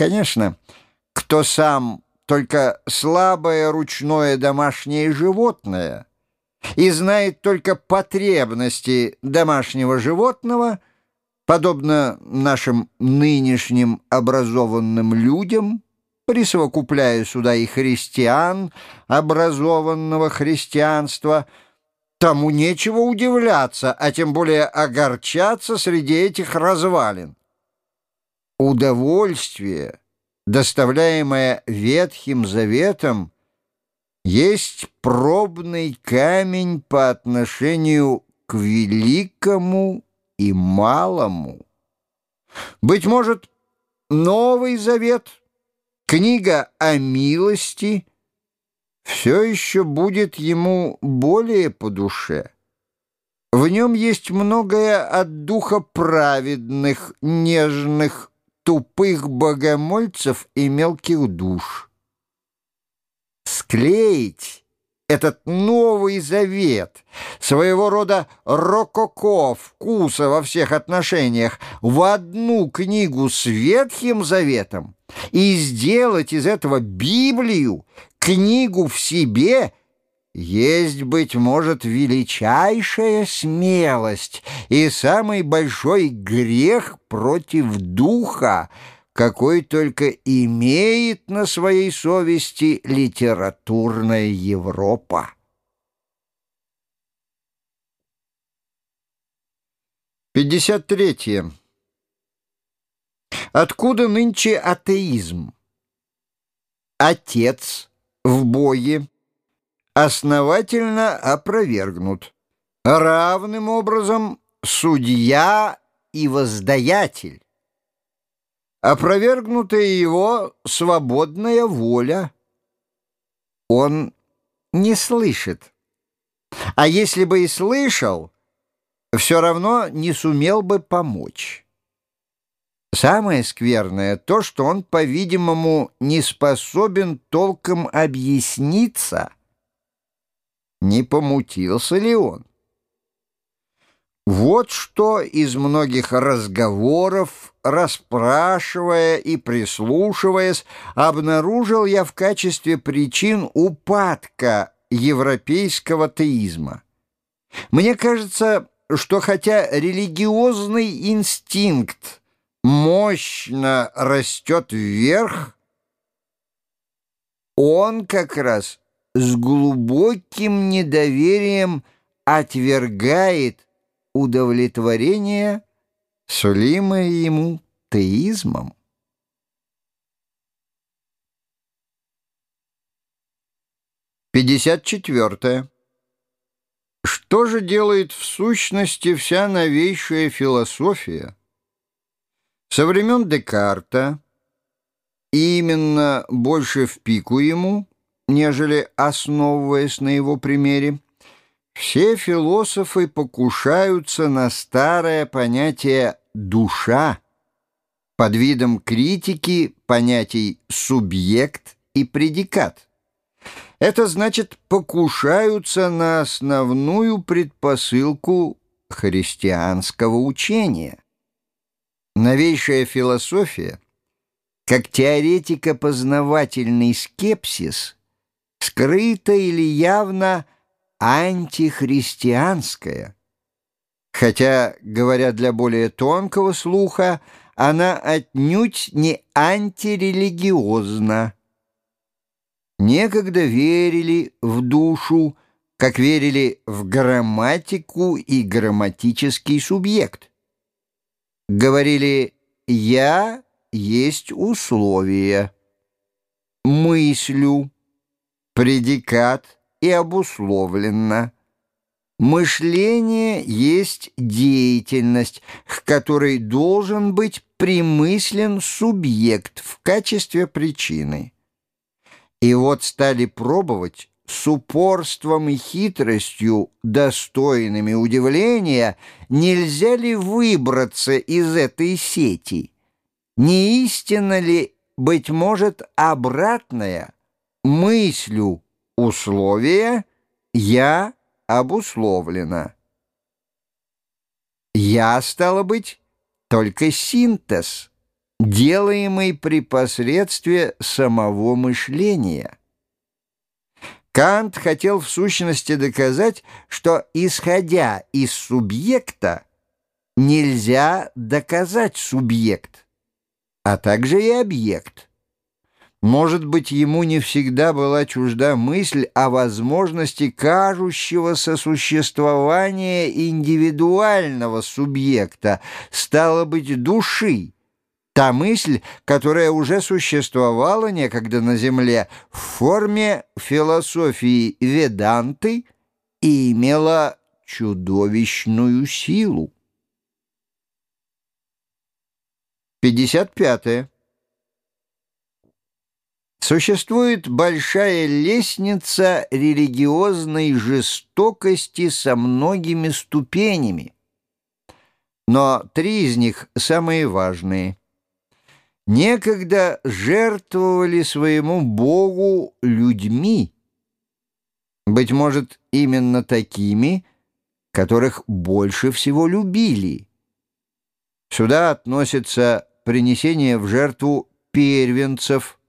Конечно, кто сам только слабое ручное домашнее животное и знает только потребности домашнего животного, подобно нашим нынешним образованным людям, присовокупляя сюда и христиан, образованного христианства, тому нечего удивляться, а тем более огорчаться среди этих развалин. Удовольствие, доставляемое Ветхим Заветом, есть пробный камень по отношению к великому и малому. Быть может, Новый Завет — Книга о милости все еще будет ему более по душе. В нем есть многое от духа праведных, нежных, тупых богомольцев и мелких душ. Склеить этот новый завет, своего рода рококо вкуса во всех отношениях, в одну книгу с Ветхим Заветом — и сделать из этого Библию, книгу в себе, есть, быть может, величайшая смелость и самый большой грех против духа, какой только имеет на своей совести литературная Европа. 53. Откуда нынче атеизм? Отец в Боге основательно опровергнут. Равным образом судья и воздаятель. Опровергнутая его свободная воля. Он не слышит. А если бы и слышал, все равно не сумел бы помочь. Самое скверное то, что он, по-видимому, не способен толком объясниться. Не помутился ли он? Вот что из многих разговоров, расспрашивая и прислушиваясь, обнаружил я в качестве причин упадка европейского теизма. Мне кажется, что хотя религиозный инстинкт мощно растет вверх, он как раз с глубоким недоверием отвергает удовлетворение, сулимое ему теизмом. Пятьдесят четвертое. Что же делает в сущности вся новейшая философия? Со времен Декарта, именно больше в пику ему, нежели основываясь на его примере, все философы покушаются на старое понятие «душа» под видом критики понятий «субъект» и «предикат». Это значит, покушаются на основную предпосылку христианского учения. Новейшая философия, как теоретико-познавательный скепсис, скрыто или явно антихристианская, хотя, говоря для более тонкого слуха, она отнюдь не антирелигиозна. Некогда верили в душу, как верили в грамматику и грамматический субъект. Говорили «я есть условие», «мыслю», «предикат» и «обусловленно». Мышление есть деятельность, к которой должен быть примыслен субъект в качестве причины. И вот стали пробовать с упорством и хитростью, достойными удивления, нельзя ли выбраться из этой сети? Не истинно ли, быть может, обратная, мыслью условия «я» обусловлено? «Я» стало быть только синтез, делаемый при посредстве самого мышления. Кант хотел в сущности доказать, что, исходя из субъекта, нельзя доказать субъект, а также и объект. Может быть, ему не всегда была чужда мысль о возможности кажущегося существования индивидуального субъекта, стало быть, души, та мысль, которая уже существовала некогда на Земле в форме философии Веданты и имела чудовищную силу. 55. -е. Существует большая лестница религиозной жестокости со многими ступенями, но три из них самые важные. Некогда жертвовали своему Богу людьми, быть может, именно такими, которых больше всего любили. Сюда относится принесение в жертву первенцев –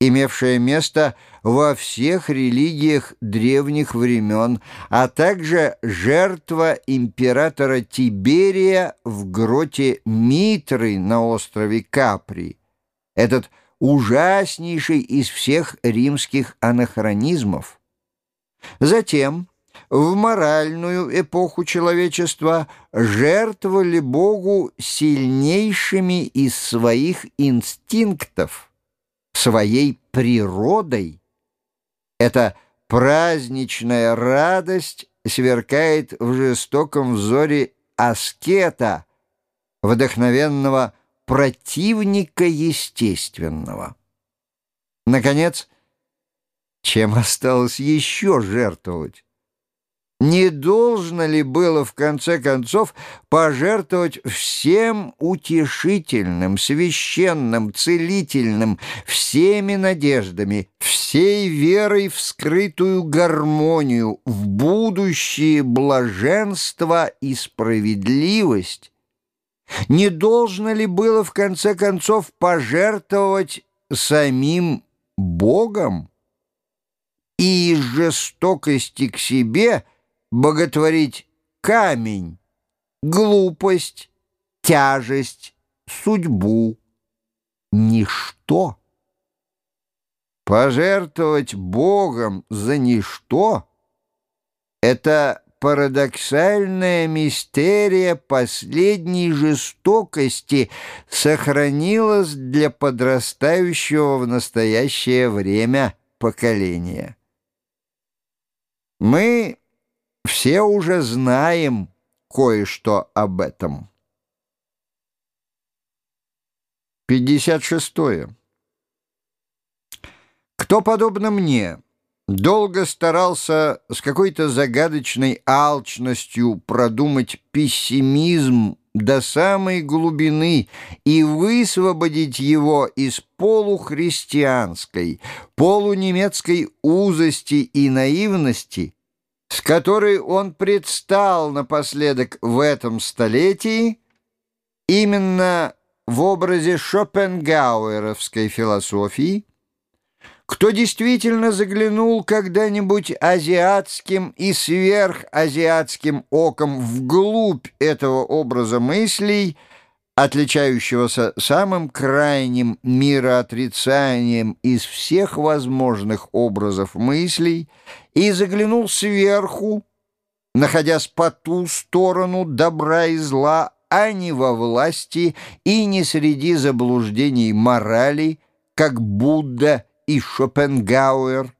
имевшее место во всех религиях древних времен, а также жертва императора Тиберия в гроте Митры на острове Капри. Этот ужаснейший из всех римских анахронизмов. Затем, в моральную эпоху человечества, жертвовали Богу сильнейшими из своих инстинктов – своей природой. Эта праздничная радость сверкает в жестоком взоре аскета, вдохновенного противника естественного. Наконец, чем осталось еще жертвовать? Не должно ли было, в конце концов, пожертвовать всем утешительным, священным, целительным, всеми надеждами, всей верой в скрытую гармонию, в будущее блаженство и справедливость? Не должно ли было, в конце концов, пожертвовать самим Богом? И из жестокости к себе – боготворить камень, глупость, тяжесть, судьбу, ничто. Пожертвовать Богом за ничто — это парадоксальная мистерия последней жестокости сохранилась для подрастающего в настоящее время поколения. Мы все уже знаем кое-что об этом. 56. Кто, подобно мне, долго старался с какой-то загадочной алчностью продумать пессимизм до самой глубины и высвободить его из полухристианской, полунемецкой узости и наивности, с которой он предстал напоследок в этом столетии, именно в образе шопенгауэровской философии, кто действительно заглянул когда-нибудь азиатским и сверхазиатским оком вглубь этого образа мыслей – отличающегося самым крайним мироотрицанием из всех возможных образов мыслей, и заглянул сверху, находясь по ту сторону добра и зла, а не во власти и не среди заблуждений морали, как Будда и Шопенгауэр.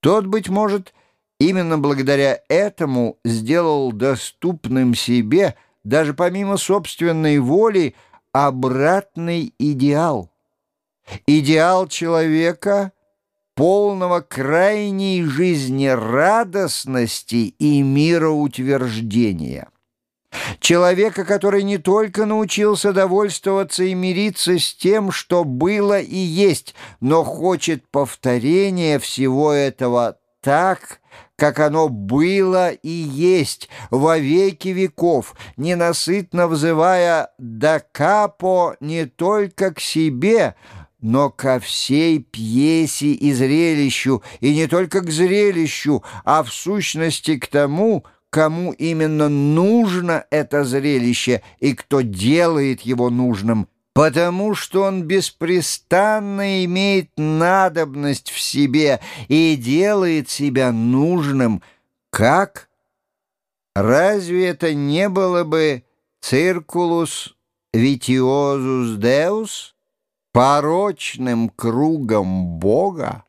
Тот, быть может, именно благодаря этому сделал доступным себе – даже помимо собственной воли, обратный идеал. Идеал человека, полного крайней жизнерадостности и мироутверждения. Человека, который не только научился довольствоваться и мириться с тем, что было и есть, но хочет повторения всего этого так, как оно было и есть во веки веков, ненасытно взывая «да капо» не только к себе, но ко всей пьесе и зрелищу, и не только к зрелищу, а в сущности к тому, кому именно нужно это зрелище и кто делает его нужным, потому что он беспрестанно имеет надобность в себе и делает себя нужным. Как? Разве это не было бы «циркулус витиозус деус»? порочным кругом Бога,